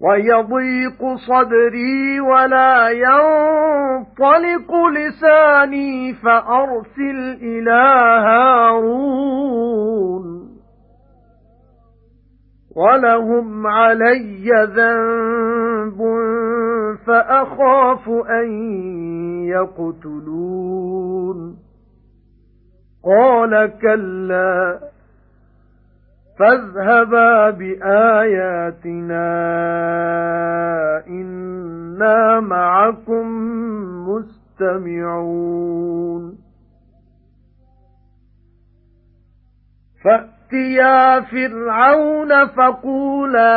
وَيَضِيقُ صَدْرِي وَلَا يَنطَلِقُ لِسَانِي فَأَرْسِلْ إِلَى هَارُونَ. وَلَهُمْ عَلَيَّ ذَنبٌ فَأَخَافُ أَن يَقْتُلُونِ. قَالَ كَلَّا فَاذْهَبَا بِآيَاتِنَا إِنَّا مَعَكُمْ مُسْتَمِعُونَ. فَأْتِيَا فِرْعَوْنَ فَقُولَا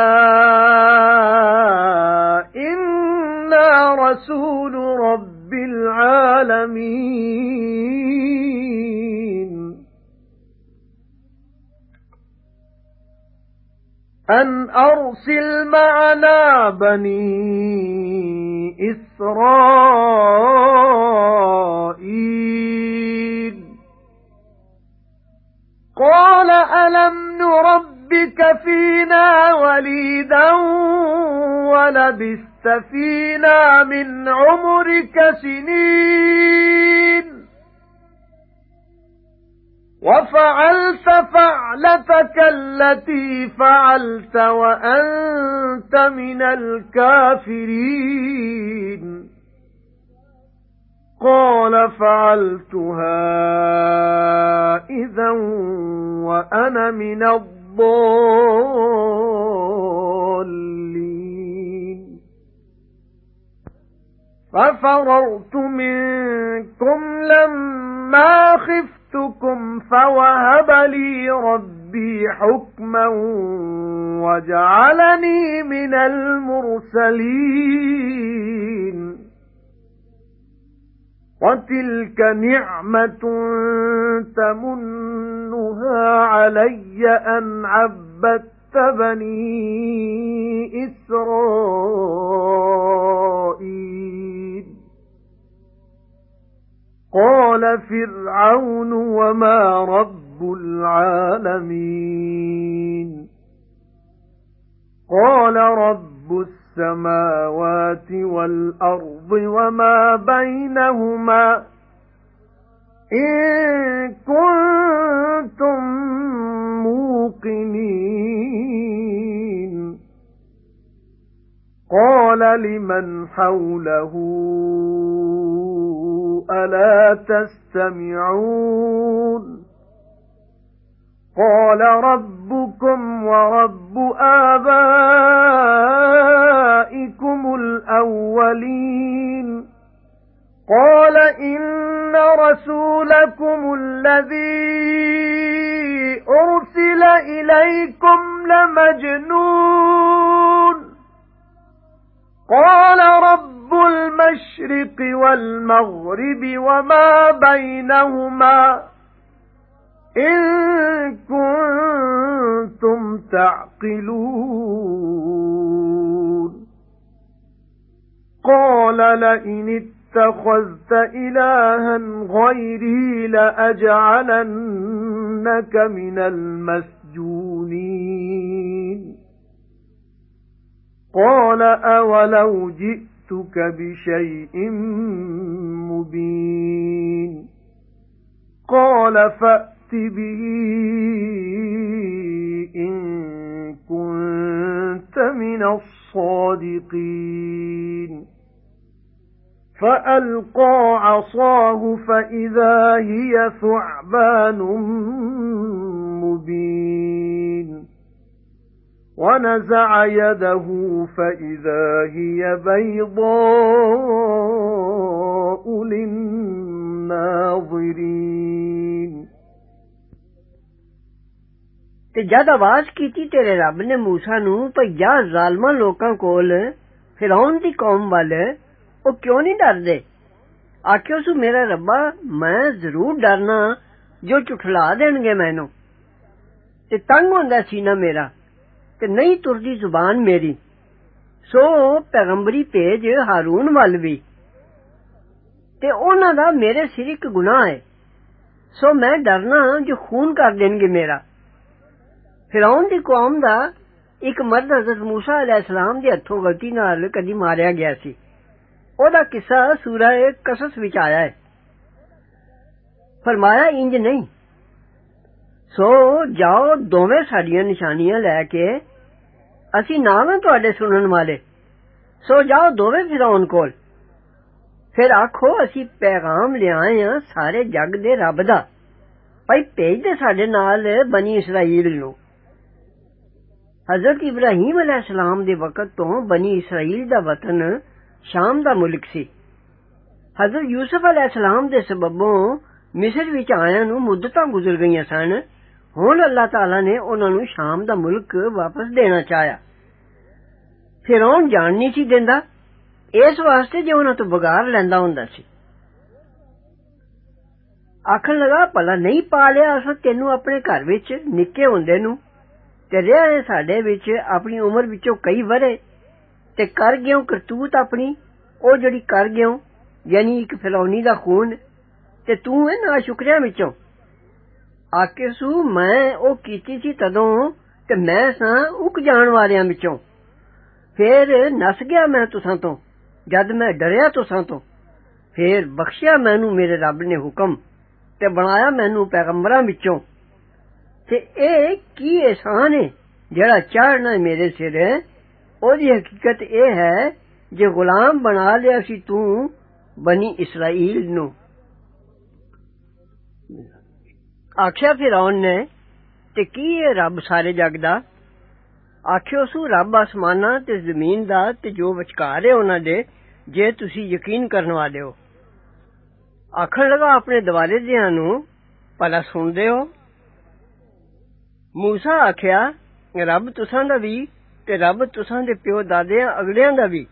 إِنَّا رَسُولُ رَبِّ الْعَالَمِينَ. أَنْ أَرْسِلْ مَعَنَا بَنِي إِسْرَائِيلَ. قَالَ أَلَمْ نُرَبِّكَ فِينَا وَلِيدًا وَلَبِثْتَ فِينَا مِنْ عُمُرِكَ سِنِينَ؟ وَفَعَلْتَ فَعْلَتَكَ الَّتِي فَعَلْتَ وَأَنْتَ مِنَ الْكَافِرِينَ. قَالَ فَعَلْتُهَا إِذًا وَأَنَا مِنَ الضَّالِّينَ. فَفَرَرْتُ مِنكُمْ لَمَّا خِفْتُ جِئْتُكُمْ فَوَهَبَ لِي رَبِّي حُكْمًا وَجَعَلَنِي مِنَ الْمُرْسَلِينَ وَتِلْكَ نِعْمَةٌ تَمُنُّهَا عَلَيَّ أَنْ عَبَّدتَّ بَنِي إِسْرَائِيلَ قَالَ فِرْعَوْنُ وَمَا رَبُّ الْعَالَمِينَ. قَالَ رَبُّ السَّمَاوَاتِ وَالْأَرْضِ وَمَا بَيْنَهُمَا. إِن كُنتُم مُّوقِنِينَ. قَالَ لِمَنْ حَوْلَهُ؟ أَلَا تَسْتَمِعُونَ قَالَ رَبُّكُمْ وَرَبُّ آبَائِكُمُ الْأَوَّلِينَ قَالَ إِنَّ رَسُولَكُمُ الَّذِي أُرْسِلَ إِلَيْكُمْ لَمَجْنُونٌ قَالَ رَبُّ الْمَشْرِقِ وَالْمَغْرِبِ وَمَا بَيْنَهُمَا إِن كُنتُمْ تَعْقِلُونَ. قَالَ لَئِنِ اتَّخَذْتَ إِلَٰهًا غَيْرِي لَأَجْعَلَنَّكَ مِنَ الْمَسْجُونِينَ. قَالَ أَوَلَوْ جِئْتُكَ بِشَيْءٍ مُبِينٍ. قَالَ فَأْتِ بِهِ إِن كُنتَ مِنَ الصَّادِقِينَ. فَأَلْقَى عَصَاهُ فَإِذَا هِيَ ثُعْبَانٌ مُبِينٌ. وَنَزَعَ يَدَهُ فَإِذَا هِيَ بَيْضَاءُ لِلنَّاظِرِينَ. تے جد آواز کیتی تیرے رب نے موسی نو پیا ظالماں لوکاں کول فرعون دی قوم والے أو کیوں نہیں ڈردے آکھیو سو میرا ربا میں ضرور ڈرنا جو چٹھلا دین گے مینوں تے تنگ ہوندا سینہ میرا ਤੇ ਨਹੀਂ ਤੁਰਦੀ ਜ਼ੁਬਾਨ ਮੇਰੀ ਸੋ ਪੈਗੰਬਰੀ ਭੇਜ ਹਾਰੂਨ ਵੱਲ ਵੀ ਤੇ ਉਹਨਾਂ ਦਾ ਮੇਰੇ ਸਿਰ ਇੱਕ ਗੁਨਾਹ ਹੈ ਸੋ ਮੈਂ ਡਰਨਾ ਜੋ ਖੂਨ ਕਰ ਦੇਣਗੇ ਮੇਰਾ ਫਿਰੌਨ ਦੀ ਕੌਮ ਦਾ ਇੱਕ ਮਰਦ ਹਜ਼ਰਤ موسی ਅਲੈਹਿਸਲਾਮ ਦੇ ਹੱਥੋਂ ਗਲਤੀ ਨਾਲ ਕਦੀ ਮਾਰਿਆ ਗਿਆ ਸੀ ਉਹਦਾ ਕਿੱਸਾ ਸੂਰਾ ਕਸਸ ਵਿੱਚ ਆਇਆ ਹੈ ਫਰਮਾਇਆ ਇੰਜ ਨਹੀਂ ਸੋ ਜਾਓ ਦੋਵੇਂ ਸਾਡੀਆਂ ਨਿਸ਼ਾਨੀਆਂ ਲੈ ਕੇ ਅਸੀਂ ਨਾਮ ਹੈ ਤੁਹਾਡੇ ਸੁਣਨ ਵਾਲੇ ਸੋ ਜਾਓ ਦੋਵੇਂ ਫਿਰੌਨ ਕੋਲ ਫਿਰ ਆਖੋ ਅਸੀਂ ਪੈਗਾਮ ਲਿਆਏ ਆ ਸਾਰੇ ਜੱਗ ਦੇ ਰੱਬ ਦਾ ਭਾਈ ਭੇਜ ਦੇ ਸਾਡੇ ਨਾਲ ਬਨੀ ਇਸਰਾਈਲ ਨੂੰ حضرت ابراہیم علیہ السلام دے وقت تو بنی اسرائیل دا وطن شام دا ملک سی حضرت یوسف علیہ السلام دے سببوں مصر وچ آیاں نو مدتاں گزر گئیاں ਹੁਣ ਅੱਲਾਹ ਤਾਲਾ ਨੇ ਉਹਨਾਂ ਨੂੰ ਸ਼ਾਮ ਦਾ ਮੁਲਕ ਵਾਪਸ ਦੇਣਾ ਚਾਹਿਆ ਫਿਰੌਨ ਜਾਣ ਨਹੀਂ ਸੀ ਦਿੰਦਾ ਇਸ ਵਾਸਤੇ ਜੇ ਉਹਨਾਂ ਤੋਂ ਬਗਾਰ ਲੈਂਦਾ ਹੁੰਦਾ ਸੀ ਆਖਣ ਲਗਾ ਭਲਾ ਨਹੀਂ ਪਾ ਲਿਆ ਅਸਾਂ ਤੈਨੂੰ ਆਪਣੇ ਘਰ ਵਿੱਚ ਨਿੱਕੇ ਹੁੰਦੇ ਨੂੰ ਤੇ ਰਿਹਾ ਹੈ ਸਾਡੇ ਵਿੱਚ ਆਪਣੀ ਉਮਰ ਵਿੱਚੋਂ ਕਈ ਵਰੇ ਤੇ ਕਰ ਗਿਓ ਕਰਤੂਤ ਆਪਣੀ ਉਹ ਜਿਹੜੀ ਕਰ ਗਿਓ ਯਾਨੀ ਇੱਕ ਫਿਰੌਨੀ ਦਾ ਖੂਨ ਤੇ ਤੂੰ ਇਹਨਾਂ ਸ਼ੁਕਰਿਆਂ ਵਿੱਚੋਂ ਆਕੇ ਸੂ ਮੈਂ ਉਹ ਕੀਤੀ ਸੀ ਤਦੋਂ ਤੇ ਮੈਂ ਸਾਂ ਉਕ ਜਾਣ ਵਾਲਿਆਂ ਵਿੱਚੋਂ ਫੇਰ ਨਸ ਗਿਆ ਮੈਂ ਤੁਸਾਂ ਤੋਂ ਜਦ ਮੈਂ ਡਰਿਆ ਤੁਸਾਂ ਤੋਂ ਫੇਰ ਬਖਸ਼ਿਆ ਮੈਨੂੰ ਮੇਰੇ ਰੱਬ ਨੇ ਹੁਕਮ ਤੇ ਬਣਾਇਆ ਮੈਨੂੰ ਪੈਗੰਬਰਾਂ ਵਿੱਚੋਂ ਤੇ ਇਹ ਕੀ ਇਹਸਾਨ ਹੈ ਜਿਹੜਾ ਚੜਨਾ ਮੇਰੇ ਸਿਰ ਉਹਦੀ ਹਕੀਕਤ ਇਹ ਹੈ ਜੇ ਗੁਲਾਮ ਬਣਾ ਲਿਆ ਸੀ ਤੂੰ ਬਨੀ ਇਸਰਾਈਲ ਨੂੰ ਆਖਿਆ ਫਿਰੌਨ ਨੇ ਤੇ ਕੀ ਇਹ ਰੱਬ ਸਾਰੇ ਜਗ ਦਾ ਆਖਿਓ ਸੂ ਰੱਬ ਆਸਮਾਨਾਂ ਤੇ ਜ਼ਮੀਨ ਦਾ ਤੇ ਜੋ ਵਿਚਕਾਰ ਹੈ ਉਹਨਾਂ ਦੇ ਜੇ ਤੁਸੀਂ ਯਕੀਨ ਕਰਨ ਵਾਲੇ ਹੋ ਆਖਣ ਲਗਾ ਆਪਣੇ ਦਿਵਾਲੇ ਦਿਆਂ ਨੂੰ ਭਲਾ ਸੁਣਦੇ ਹੋ ਮੂਸਾ ਆਖਿਆ ਰੱਬ ਤੁਸਾਂ ਦਾ ਵੀ ਤੇ ਰੱਬ ਤੁਸਾਂ ਦੇ ਪਿਓ ਦਾਦਿਆਂ ਅਗਲਿਆਂ ਦਾ ਵੀ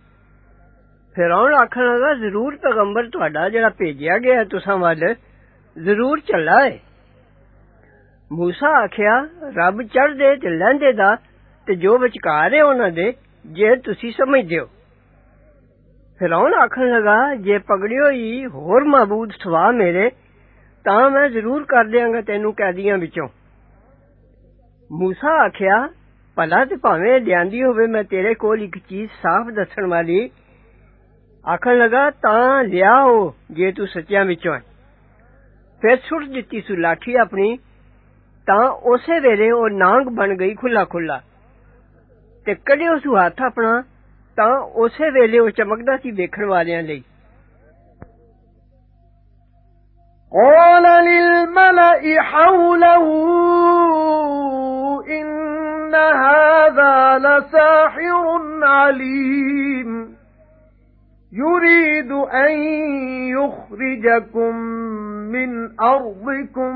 ਫਿਰੌਨ ਆਖਣ ਲਗਾ ਜ਼ਰੂਰ ਪੈਗੰਬਰ ਤੁਹਾਡਾ ਜਿਹੜਾ ਭੇਜਿਆ ਗਿਆ ਤੁਸਾਂ ਵੱਲ ਜ਼ਰੂਰ ਚੱਲਾ ਏ موسا آخیا رب چڑھ دے تے لیندے دا تے جو ਵਿਚਕਾਰ ਹੈ ਉਹਨਾਂ ਦੇ ਜੇ ਤੁਸੀਂ ਸਮਝਦੇ ਹੋ ਫਿਰੌਨ ਆਖਣ ਲਗਾ ਜੇ ਪਗੜਿਓ ਹੀ ਹੋਰ ਮਾਬੂਦ ਸਵਾ ਮੇਰੇ ਤਾਂ ਮੈਂ ਜ਼ਰੂਰ ਕਰ ਦਿਆਂਗਾ ਤੈਨੂੰ ਕੈਦੀਆਂ ਵਿੱਚੋਂ موسا ਆਖਿਆ ਭਲਾ ਤੇ ਭਾਵੇਂ ਲਿਆਂਦੀ ਹੋਵੇ ਮੈਂ ਤੇਰੇ ਕੋਲ ਇੱਕ ਚੀਜ਼ ਸਾਫ਼ ਦੱਸਣ ਵਾਲੀ ਆਖਣ ਲਗਾ ਤਾਂ ਲਿਆਓ ਜੇ ਤੂੰ ਸੱਚਿਆਂ ਵਿੱਚੋਂ ਹੈ ਫਿਰ ਸੁੱਟ ਦਿੱਤੀ ਸੁ ਲਾਠੀ ਆਪਣੀ ਤਾਂ ਉਸੇ ਵੇਲੇ ਉਹ ਨਾਂਗ ਬਣ ਗਈ ਖੁੱਲਾ ਖੁੱਲਾ ਤੇ ਕੱਢਿਓ ਸੁ ਹੱਥ ਆਪਣਾ ਤਾਂ ਉਸੇ ਵੇਲੇ ਉਹ ਚਮਕਦਾ ਸੀ ਵੇਖਣ ਵਾਲਿਆਂ ਲਈ قال للملأ حوله إن هذا لساحر عليم يريد أن يخرجكم من أرضكم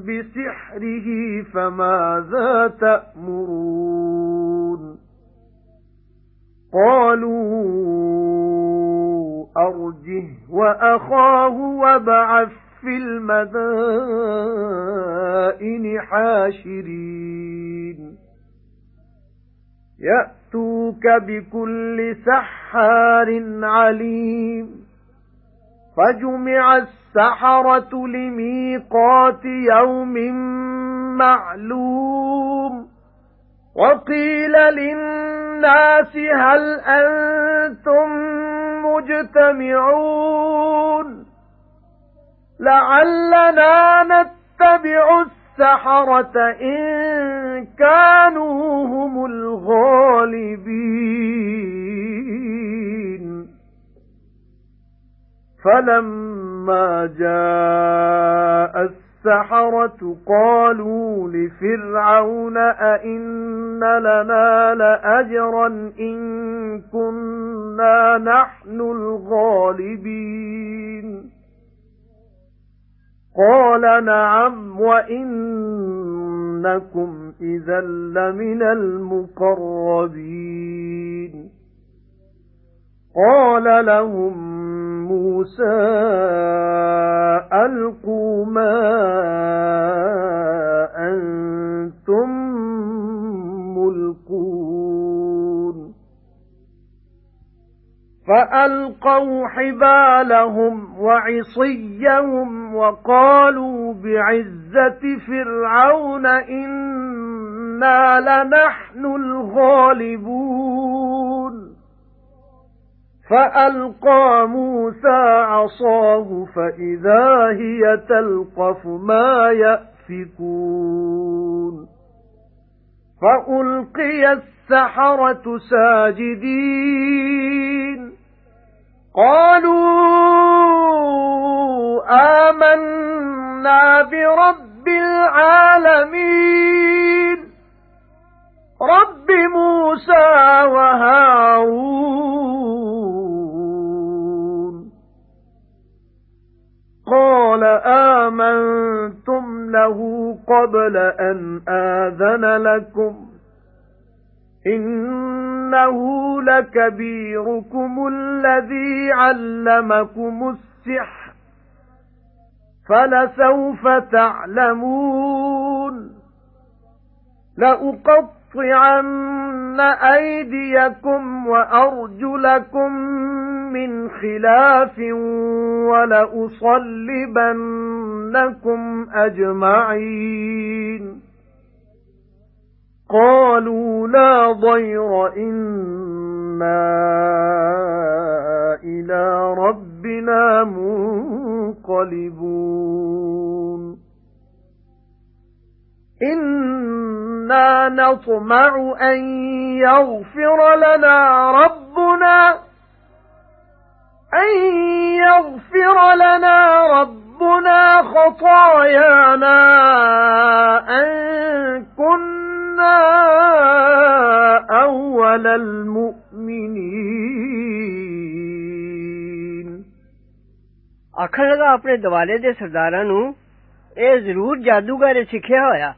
بسحره فماذا تأمرون؟ قالوا أرجه وأخاه وابعث في المدائن حاشرين. يأتوك بكل سحار عليم فجمع السحرة لميقات يوم معلوم وقيل للناس هل أنتم مجتمعون لَعَلَّنَا نَتَّبِعُ السَّحَرَةَ إِن كَانُوا هُمُ الْغَالِبِينَ. فَلَمَّا جَاءَ السَّحَرَةُ قَالُوا لِفِرْعَوْنَ أَئِنَّ لَنَا لَأَجْرًا إِن كُنَّا نَحْنُ الْغَالِبِينَ. قَالَ نَعَمْ وَإِنَّكُمْ إِنَّكُمْ إِذًا لَّمِنَ الْمُقَرَّبِينَ. قَالَ لَهُم مُوسَى أَلْقُوا مَا أَنتُم فَأَلْقَوْا حِبَالَهُمْ وَعِصِيَّهُمْ وَقَالُوا بِعِزَّةِ فِرْعَوْنَ إِنَّا لَنَحْنُ الْغَالِبُونَ. فَأَلْقَى مُوسَى عَصَاهُ فَإِذَا هِيَ تَلْقَفُ مَا يَأْفِكُونَ. فَأُلْقِيَ السَّحَرَةُ سَاجِدِينَ. قَالُوا آمَنَّا بِرَبِّ الْعَالَمِينَ. رَبِّ مُوسَى وَهَارُونَ. قَالَ آمَنْتُمْ لَهُ قَبْلَ أَنْ آذَنَ لَكُمْ. إِنَّهُ لَكَبِيرُكُمُ الَّذِي عَلَّمَكُمُ السِّحْرَ فَلَسَوْفَ تَعْلَمُونَ لَأُقَطِّعَنَّ أَيْدِيَكُمْ وَأَرْجُلَكُمْ مِنْ خِلَافٍ وَلَأُصَلِّبَنَّكُمْ أَجْمَعِينَ قَالُوا لَا ضَيْرَ إِنَّا إِلَى رَبِّنَا مُنقَلِبُونَ. إِنَّا نَطْمَعُ أَن يَغْفِرَ لَنَا رَبُّنَا أَن يَغْفِرَ لَنَا رَبُّنَا خَطَايَانَا أَن كُنَّا كُنَّا أَوَّلَ الْمُؤْمِنِينَ. لگا اپنے دوالے دے سرداراں نو اے ضرور جادوگر سیکھیا ہویا۔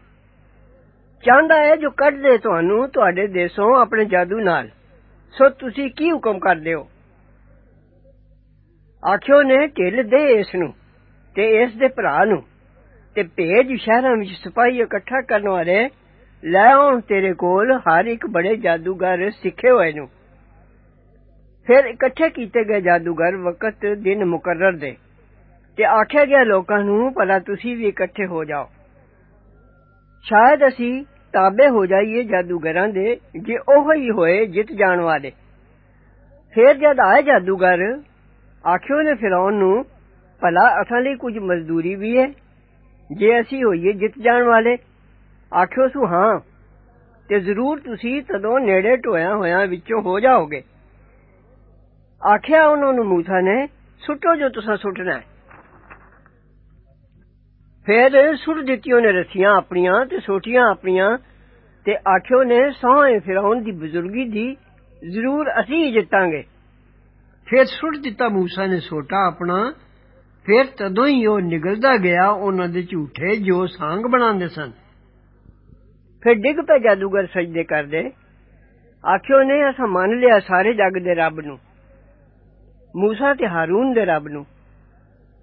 چاہندا ہے جو کٹ دے تانوں تواڈے دیسوں اپنے جادو نال۔ سو تسی کی حکم کر دیو آخیو نے، ٹل دے اس نو تے اس دے پرا نو۔ تے بھیج شہراں وچ سپاہی اکٹھا کرن والے ਲੈ ਆਉਣ ਤੇਰੇ ਕੋਲ ਹਰ ਇੱਕ ਬੜੇ ਜਾਦੂਗਰ ਸਿੱਖੇ ਹੋਏ ਨੂੰ ਫਿਰ ਇਕੱਠੇ ਕੀਤੇ ਗਏ ਜਾਦੂਗਰ ਵਕਤ ਦਿਨ ਮੁਕਰਰ ਦੇ ਤੇ ਆਖਿਆ ਗਿਆ ਲੋਕਾਂ ਨੂੰ ਭਲਾ ਤੁਸੀਂ ਵੀ ਇਕੱਠੇ ਹੋ ਜਾਓ ਸ਼ਾਇਦ ਅਸੀਂ ਤਾਬੇ ਹੋ ਜਾਈਏ ਜਾਦੂਗਰਾਂ ਦੇ ਜੇ ਉਹ ਹੀ ਹੋਏ ਜਿੱਤ ਜਾਣ ਵਾਲੇ ਫਿਰ ਜਦ ਆਏ ਜਾਦੂਗਰ ਆਖਿਓ ਨੇ ਫਿਰੌਨ ਨੂੰ ਭਲਾ ਅਸਾਂ ਲਈ ਕੁਝ ਮਜ਼ਦੂਰੀ ਵੀ ਹੈ ਜੇ ਅਸੀਂ ਹੋਈਏ ਜਿੱਤ ਜਾਣ ਵਾਲੇ ਆਖਿਓ ਸੁ ਹਾਂ ਤੇ ਜ਼ਰੂਰ ਤੁਸੀਂ ਤਦੋਂ ਨੇੜੇ ਟੋਇਆਂ ਹੋਇਆਂ ਵਿੱਚੋਂ ਹੋ ਜਾਓਗੇ ਆਖਿਆ ਉਹਨਾਂ ਨੂੰ ਮੂਸਾ ਨੇ ਸੁੱਟੋ ਜੋ ਤੁਸੀਂ ਸੁੱਟਣਾ ਹੈ ਫਿਰ ਸੁੱਟ ਦਿੱਤੀਆਂ ਨੇ ਰੱਸੀਆਂ ਆਪਣੀਆਂ ਤੇ ਸੋਟੀਆਂ ਆਪਣੀਆਂ ਤੇ ਆਖਿਓ ਨੇ ਸਹੁੰ ਫਿਰੌਨ ਦੀ ਬਜ਼ੁਰਗੀ ਦੀ ਜ਼ਰੂਰ ਅਸੀਂ ਹੀ ਜਿੱਤਾਂਗੇ ਫਿਰ ਸੁੱਟ ਦਿੱਤਾ ਮੂਸਾ ਨੇ ਸੋਟਾ ਆਪਣਾ ਫਿਰ ਤਦੋਂ ਹੀ ਉਹ ਨਿਗਲਦਾ ਗਿਆ ਉਹਨਾਂ ਦੇ ਝੂਠੇ ਜੋ ਸਾਂਗ ਬਣਾਉਂਦੇ ਸਨ ਫਿਰ ਡਿੱਗ ਪਏ ਜਾਦੂਗਰ ਸਜਦੇ ਕਰਦੇ ਆਖਿਓ ਨੇ ਅਸਾਂ ਮੰਨ ਲਿਆ ਸਾਰੇ ਜੱਗ ਦੇ ਰੱਬ ਨੂੰ ਮੂਸਾ ਤੇ ਹਾਰੂਨ ਦੇ ਰੱਬ ਨੂੰ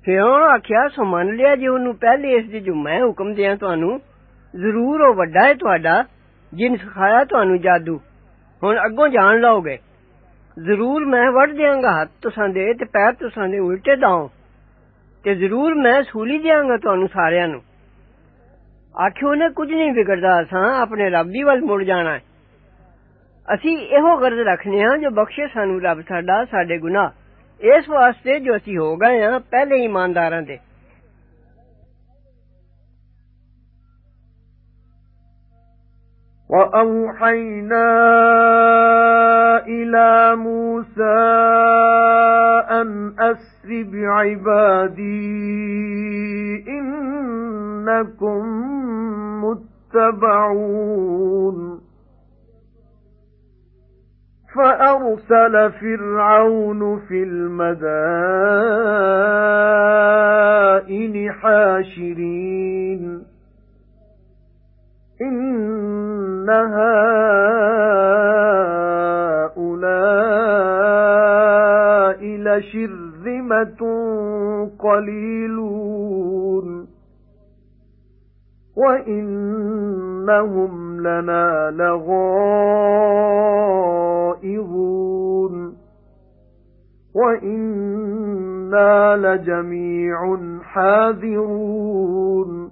ਫਿਰ ਉਹ ਆਖਿਆ ਸੋ ਮੰਨ ਲਿਆ ਜੇ ਉਹਨੂੰ ਪਹਿਲੇ ਇਸ ਦੀ ਜੋ ਮੈਂ ਹੁਕਮ ਦਿਆਂ ਤੁਹਾਨੂੰ ਜ਼ਰੂਰ ਉਹ ਵੱਡਾ ਹੈ ਤੁਹਾਡਾ ਜਿਨ ਸਿਖਾਇਆ ਤੁਹਾਨੂੰ ਜਾਦੂ ਹੁਣ ਅੱਗੋਂ ਜਾਣ ਲਓਗੇ ਜ਼ਰੂਰ ਮੈਂ ਵੜ ਦਿਆਂਗਾ ਹੱਥ ਤੁਸਾਂ ਦੇ ਤੇ ਪੈਰ ਤੁਸਾਂ ਦੇ ਉਲਟੇ ਦਾਉ ਤੇ ਜ਼ਰੂਰ ਮੈਂ ਸੂਲੀ ਦਿਆਂਗਾ ਤੁਹਾਨੂੰ ਸਾਰਿਆਂ ਨੂੰ ਆਖਿਓ ਨੇ ਕੁਝ ਨਹੀਂ ਵਿਗੜਦਾ ਅਸਾਂ ਆਪਣੇ ਰੱਬ ਦੀ ਵੱਲ ਮੁੜ ਜਾਣਾ ਹੈ ਅਸੀਂ ਇਹੋ ਗਰਜ਼ ਰੱਖਨੇ ਹਾਂ ਜੋ ਬਖਸ਼ੇ ਸਾਨੂੰ ਰੱਬ ਸਾਡਾ ਸਾਡੇ ਗੁਨਾਹ ਇਸ ਵਾਸਤੇ ਜੋ ਅਸੀਂ ਹੋ ਗਏ ਹਾਂ ਪਹਿਲੇ ਇਮਾਨਦਾਰਾਂ ਦੇ وَأَوْحَيْنَا إِلَى مُوسَى أَنْ أَسْرِ بِعِبَادِي إِنَّكُمْ مُتَّبَعُونَ. فَأَرْسَلَ فِرْعَوْنُ فِي الْمَدَائِنِ حَاشِرِينَ. إِنَّ هَؤُلَاءِ لَشِرْذِمَةٌ قَلِيلُونَ. وَإِنَّهُمْ لَنَا لَغَائِظُونَ وَإِنَّا لَجَمِيعٌ حَاذِرُونَ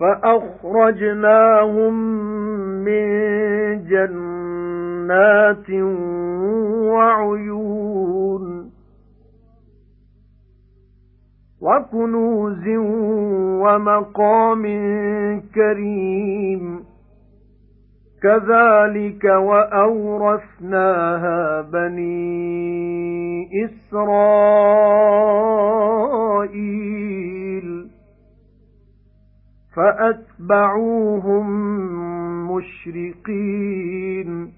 فَأَخْرَجْنَاهُمْ مِنْ جَنَّاتٍ وَعُيُونٍ وَكُنُوزٍ وَمَقَامٍ كَرِيمٍ. كَذَلِكَ وَأَوْرَثْنَاهَا بَنِي إِسْرَائِيلَ. فَأَتْبَعُوهُم مُشْرِقِينَ.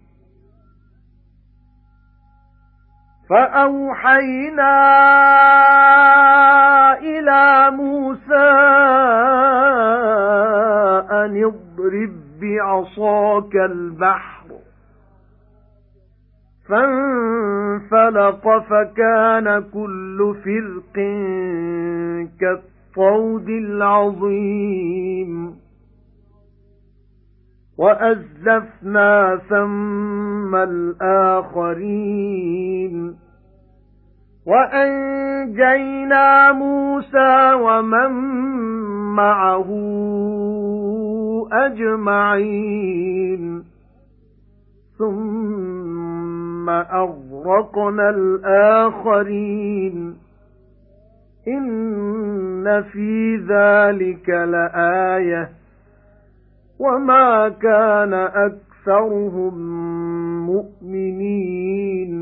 فَأَوْحَيْنَا إِلَى مُوسَى أَنِ اضْرِب بِّعَصَاكَ الْبَحْرَ فَانفَلَقَ فَكَانَ كُلُّ فِرْقٍ كَالطَّيْرِ الطَّوْدِ الْعَظِيمِ وَأَزْلَفْنَا ثَمَّ الْآخَرِينَ. وَأَنجَيْنَا مُوسَى وَمَن مَّعَهُ أَجْمَعِينَ. ثُمَّ أَغْرَقْنَا الْآخَرِينَ. إِنَّ فِي ذَلِكَ لَآيَةً. وَمَا كَانَ أَكْثَرُهُم مُؤْمِنِينَ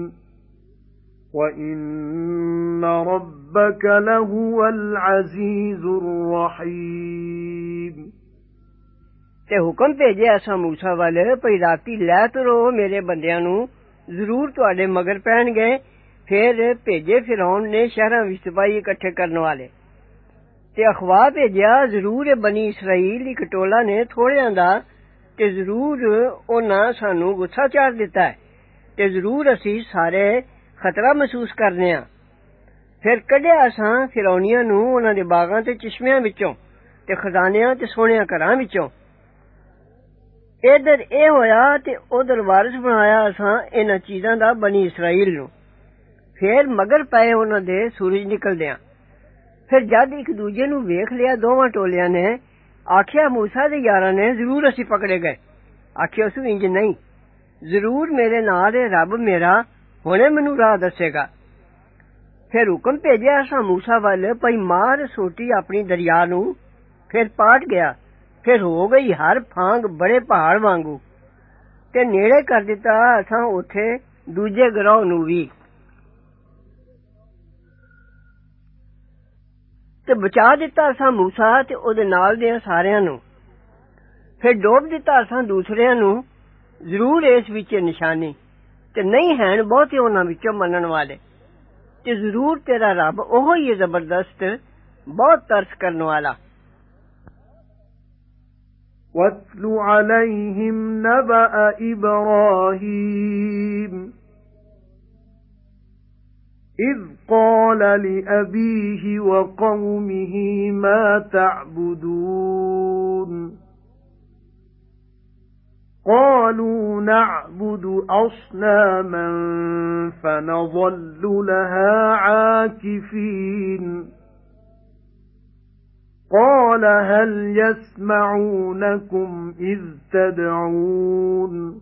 وَإِنَّ رَبَّكَ لَهُوَ الْعَزِيزُ الرَّحِيمُ تے حکم بھیجیا اسا موسی والے پئی راتی لے ترو میرے بندیاں نو، ضرور تواڈے مگر پہن گئے، پھر بھیجے فرعون نے شہراں وچ سپاہی اکٹھے کرن والے۔ تے آکھوا بھیجیا ضرور بنی اسرائیل دی اک ٹولا نے تھوڑیاں دا تے ضرور انہاں سانو غصہ چاڑھ دتا ہے تے ضرور اسی سارے خطرہ محسوس کرنے ہاں پھر کڈیا اساں فرعونیاں نو انہاں دے باغاں تے چشمیاں وچوں تے خزانیاں تے سونیاں گھراں وچوں ادھر اے ہویا تے ادھر وارث بنایا اساں انہاں چیزاں دا بنی اسرائیل نو پھر مگر پئے انہاں دے سورج نکل دیاں ਫਿਰ ਜਦ ਇੱਕ ਦੂਜੇ ਨੂੰ ਵੇਖ ਲਿਆ ਦੋਵਾਂ ਟੋਲਿਆਂ ਨੇ ਆਖਿਆ موسی ਦੇ ਯਾਰਾਂ ਨੇ ਜ਼ਰੂਰ ਅਸੀਂ ਪਕੜੇ ਗਏ ਆਖਿਆ ਉਸ ਇੰਜ ਨਹੀਂ ਜ਼ਰੂਰ ਮੇਰੇ ਨਾਲ ਹੈ ਰੱਬ ਮੇਰਾ ਹੁਣੇ ਮੈਨੂੰ ਰਾਹ ਦੱਸੇਗਾ ਫਿਰ ਹੁਕਮ ਭੇਜਿਆ ਅਸਾਂ موسی ਵੱਲ ਭਈ ਮਾਰ ਸੋਟੀ ਆਪਣੀ ਦਰਿਆ ਨੂੰ ਫਿਰ ਪਾਟ ਗਿਆ ਫਿਰ ਹੋ ਗਈ ਹਰ ਫਾਂਗ ਬੜੇ ਪਹਾੜ ਵਾਂਗੂ ਤੇ ਨੇੜੇ ਕਰ ਦਿੱਤਾ ਅਸਾਂ ਉੱਥੇ ਦੂਜੇ ਗਰੋਹ ਨੂੰ ਵੀ ਤੇ ਬਚਾ ਦਿੱਤਾ ਅਸਾਂ موسی ਤੇ ਉਹਦੇ ਨਾਲ ਦੇ ਸਾਰਿਆਂ ਨੂੰ ਫਿਰ ਡੋਬ ਦਿੱਤਾ ਅਸਾਂ ਦੂਸਰਿਆਂ ਨੂੰ ਜ਼ਰੂਰ ਇਸ ਵਿੱਚ ਨਿਸ਼ਾਨੀ ਤੇ ਨਹੀਂ ਹਨ ਬਹੁਤੇ ਉਹਨਾਂ ਵਿੱਚੋਂ ਮੰਨਣ ਵਾਲੇ ਤੇ ਜ਼ਰੂਰ ਤੇਰਾ ਰੱਬ ਉਹ ਹੀ ਹੈ ਜ਼ਬਰਦਸਤ ਬਹੁਤ ਤਰਸ ਕਰਨ ਵਾਲਾ وَاتْلُ عَلَيْهِمْ نَبَأَ إِبْرَاهِيمَ إِذْ قَالَ لِأَبِيهِ وَقَوْمِهِ مَا تَعْبُدُونَ قَالُوا نَعْبُدُ أَصْنَامًا فَنَظَلُّ لَهَا عَاكِفِينَ قَالَ هَلْ يَسْمَعُونَكُمْ إِذْ تَدْعُونَ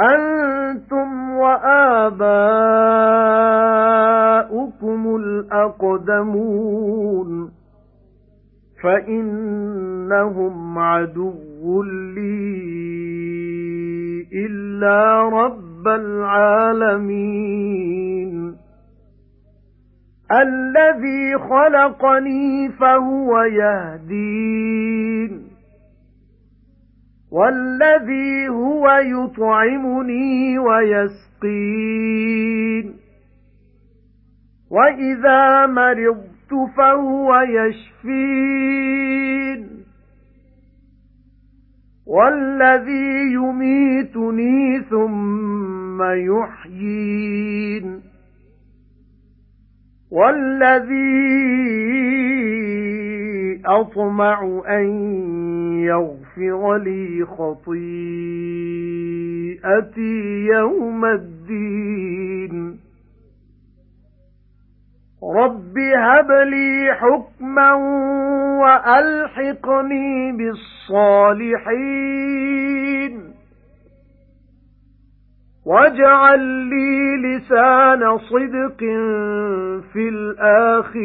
أَنتُمْ وَآبَاؤُكُمُ الْأَقْدَمُونَ فَإِنَّهُمْ عَدُوٌّ لِّي إِلَّا رَبَّ الْعَالَمِينَ. الَّذِي خَلَقَنِي فَهُوَ يَهْدِينِ. وَالَّذِي هُوَ يُطْعِمُنِي وَيَسْقِينِ. وَإِذَا مَرِضْتُ فَهُوَ يَشْفِينِ. وَالَّذِي يُمِيتُنِي ثُمَّ يُحْيِينِ. وَالَّذِي أَطْمَعُ أَن يَغْفِرَ لِي خَطِيئَتِي يَوْمَ الدِّينِ. رَبِّ هَبْ لِي حُكْمًا وَأَلْحِقْنِي بِالصَّالِحِينَ. وَاجْعَل لِّي لِسَانَ صِدْقٍ فِي الْآخِرِينَ.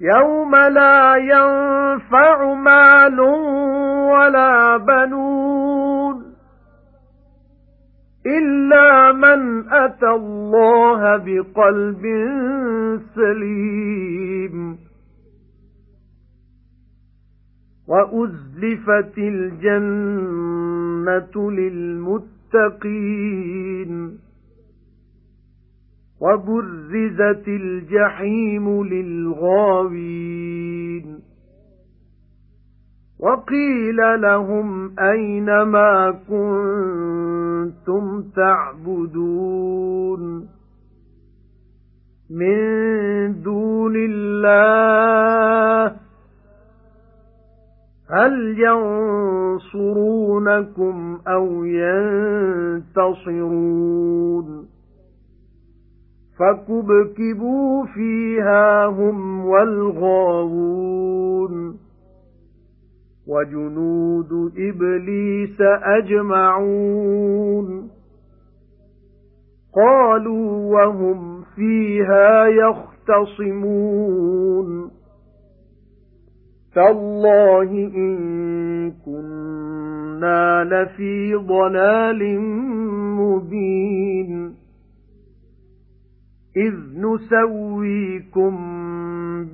يَوْمَ لَا يَنفَعُ مَالٌ وَلَا بَنُونَ إِلَّا مَنْ أَتَى اللَّهَ بِقَلْبٍ سَلِيمٍ وَأُزْلِفَتِ الْجَنَّةُ لِلْمُتَّقِينَ وَبُرِّزَتِ الْجَحِيمُ لِلْغَاوِينَ. وَقِيلَ لَهُمْ أَيْنَ مَا كُنتُمْ تَعْبُدُونَ؟ مِن دُونِ اللَّهِ. هَلْ يَنصُرُونَكُمْ أَوْ يَنتَصِرُونَ؟ فَكُبْكِبُوا فِيهَا هُمْ وَالْغَاوُونَ وَجُنُودُ إِبْلِيسَ أَجْمَعُونَ قَالُوا وَهُمْ فِيهَا يَخْتَصِمُونَ تَاللَّهِ إِن كُنَّا لَفِي ضَلَالٍ مُبِينٍ إِذْ نُسَوِّيكُم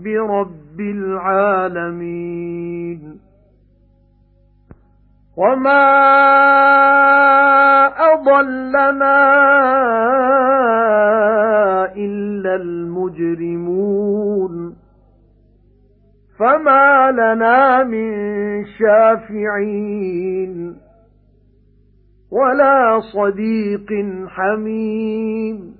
بِرَبِّ الْعَالَمِينَ وَمَا أَضَلَّنَا إِلَّا الْمُجْرِمُونَ فَمَا لَنَا مِن شَافِعِينَ وَلَا صَدِيقٍ حَمِيمٍ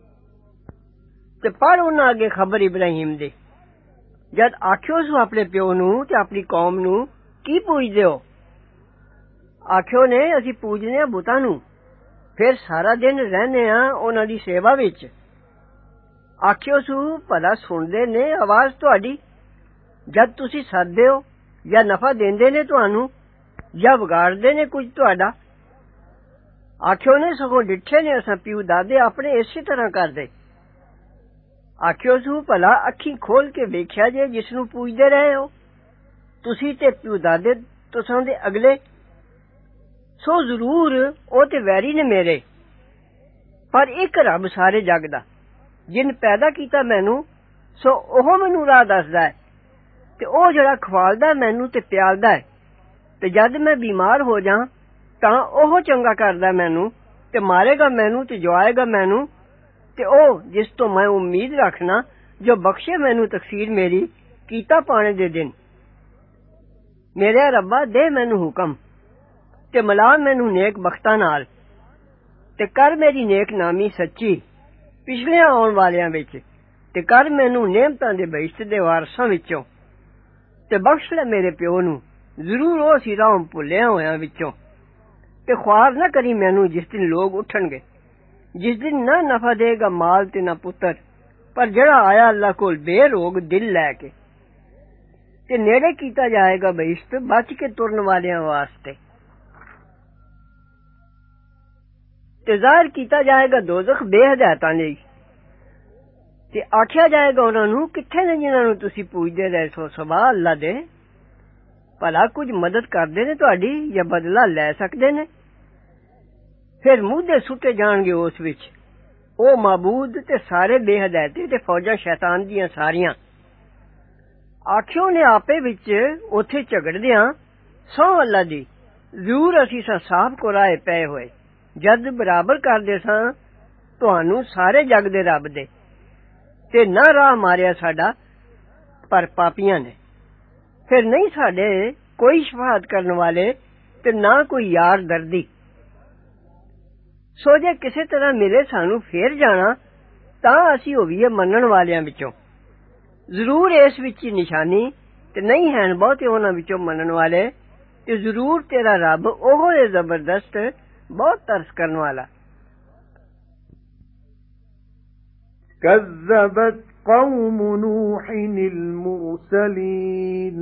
ਤੇ ਪੜ ਉਹਨਾਂ ਅੱਗੇ ਖਬਰ ਇਬਰਾਹੀਮ ਦੀ ਜਦ ਆਖਿਓ ਸੋ ਆਪਣੇ ਪਿਓ ਨੂੰ ਤੇ ਆਪਣੀ ਕੌਮ ਨੂੰ ਕੀ ਪੁੱਛਦੇ ਹੋ ਆਖਿਓ ਨੇ ਅਸੀਂ ਪੂਜਨੇ ਆ ਬੁੱਤਾਂ ਨੂੰ ਫਿਰ ਸਾਰਾ ਦਿਨ ਰਹਨੇ ਆ ਉਹਨਾਂ ਦੀ ਸੇਵਾ ਵਿੱਚ ਆਖਿਓ ਸੂ ਭਲਾ ਸੁਣਦੇ ਨੇ ਆਵਾਜ਼ ਤੁਹਾਡੀ ਜਦ ਤੁਸੀਂ ਸੱਦਦੇ ਹੋ ਜਾਂ ਨਫਾ ਦਿੰਦੇ ਨੇ ਤੁਹਾਨੂੰ ਜਾਂ ਵਿਗਾੜਦੇ ਨੇ ਕੁਝ ਤੁਹਾਡਾ ਆਖਿਓ ਨੇ ਸਗੋਂ ਡਿੱਠੇ ਨੇ ਅਸਾਂ ਪਿਉ ਦਾਦੇ ਆਪਣੇ ਇਸੇ ਤਰ੍ਹਾਂ ਕਰਦੇ ਆਖਿਓ ਸੂ ਭਲਾ ਅੱਖੀ ਖੋਲ ਕੇ ਵੇਖਿਆ ਜੇ ਜਿਸ ਨੂੰ ਪੂਜਦੇ ਰਹੇ ਹੋ ਤੁਸੀਂ ਤੇ ਪਿਉ ਦਾਦੇ ਤੁਸਾਂ ਦੇ ਅਗਲੇ ਸੋ ਜ਼ਰੂਰ ਉਹ ਤੇ ਵੈਰੀ ਨੇ ਮੇਰੇ ਪਰ ਇੱਕ ਰੱਬ ਸਾਰੇ ਜਗ ਦਾ ਜਿਨ ਪੈਦਾ ਕੀਤਾ ਮੈਨੂੰ ਸੋ ਉਹ ਮੈਨੂੰ ਰਾਹ ਦੱਸਦਾ ਹੈ ਤੇ ਉਹ ਜਿਹੜਾ ਖਵਾਲਦਾ ਮੈਨੂੰ ਤੇ ਪਿਆਲਦਾ ਹੈ ਤੇ ਜਦ ਮੈਂ ਬਿਮਾਰ ਹੋ ਜਾ ਤਾਂ ਉਹ ਚੰਗਾ ਕਰਦਾ ਮੈਨੂੰ ਤੇ ਮਾਰੇਗਾ ਮੈਨੂੰ ਤੇ ਜਵਾਏਗਾ ਮੈਨੂੰ تے او جس توں میں امید رکھنا جو بخشے مینوں تقصیر میری کیتا پانے دے دن میرے ربا دے مینوں حکم تے ملا مینوں نیک بختاں نال تے کر میری نیک نامی سچی پچھلے آن والیاں وچ تے کر مینوں نعمتاں دے بہشت دے وارثاں وچوں تے بخش لے میرے پیو نو ضرور او سی راہ بھلیاں ہویاں وچوں تے خوار نہ کری مینوں جس دن لوگ اٹھن گے جس دن نہ نفع دے گا مال تے نہ پتر، پر جڑا آیا اللہ کول بے روگ دل لے کے۔ تے نیڑے کیتا جائے گا بہشت، بچ کے ترن والیاں واسطے۔ تے ظاہر کیتا جائے گا دوزخ بے ہدایتاں لئی۔ تے آکھیا جائے گا انہاں نوں، کتھے نے جنہاں نوں تسی پوجدے رہے سو؟ سوا اللہ دے۔ بھلا کچھ مدد کردے نے تہاڈی یا بدلہ لے سکدے نے؟ پھر مودھے سٹے جان گے اس وچ۔ او معبود تے سارے بے ہدایتی تے فوجاں شیطان دیاں ساریاں۔ آکھیوں نے آپے وچ اوتھے جھگڑدیاں سو اللہ دی ضرور اسی ساں صاف کوراہے پئے ہوئے۔ جد برابر کردے ساں تانوں سارے جگ دے رب دے۔ تے نہ راہ ماریا ساڈا پر پاپیاں نے۔ پھر نہیں ساڈے کوئی شفاعت کرن والے تے نہ کوئی یار دردی۔ ਸੋ ਜੇ ਕਿਸੇ ਤਰ੍ਹਾਂ ਮਿਲੇ ਸਾਨੂੰ ਫੇਰ ਜਾਣਾ ਤਾਂ ਅਸੀਂ ਹੋਈਏ ਮੰਨਣ ਵਾਲਿਆਂ ਵਿੱਚੋਂ ਜ਼ਰੂਰ ਇਸ ਵਿੱਚ ਹੀ ਨਿਸ਼ਾਨੀ ਤੇ ਨਹੀਂ ਹਨ ਬਹੁਤੇ ਉਹਨਾਂ ਵਿੱਚੋਂ ਮੰਨਣ ਵਾਲੇ ਤੇ ਜ਼ਰੂਰ ਤੇਰਾ ਰੱਬ ਉਹ ਹੈ ਜ਼ਬਰਦਸਤ ਬਹੁਤ ਤਰਸ ਕਰਨ ਵਾਲਾ كذبت قوم نوح المرسلين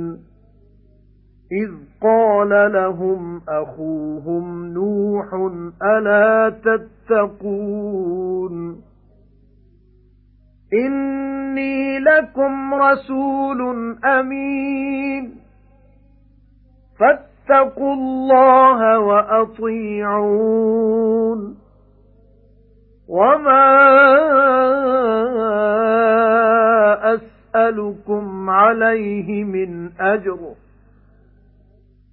إذ قال لهم أخوهم نوح ألا تتقون؟ إني لكم رسول أمين. فاتقوا الله وأطيعون. وما أسألكم عليه من أجر.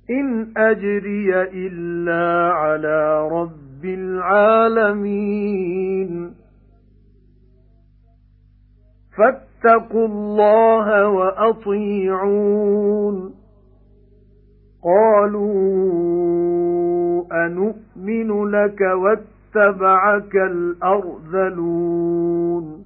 إن أجري إلا على رب العالمين. فاتقوا الله وأطيعون. قالوا أنؤمن لك واتبعك الأرذلون.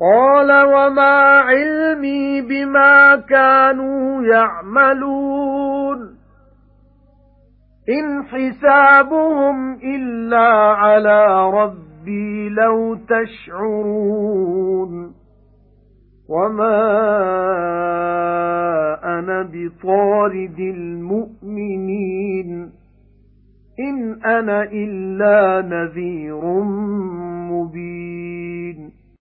قال وما علمي بما كانوا يعملون. إن حسابهم إلا على ربي لو تشعرون. وَمَا أَنَا بِطَارِدِ الْمُؤْمِنِينَ. إِنْ أَنَا إِلَّا نَذِيرٌ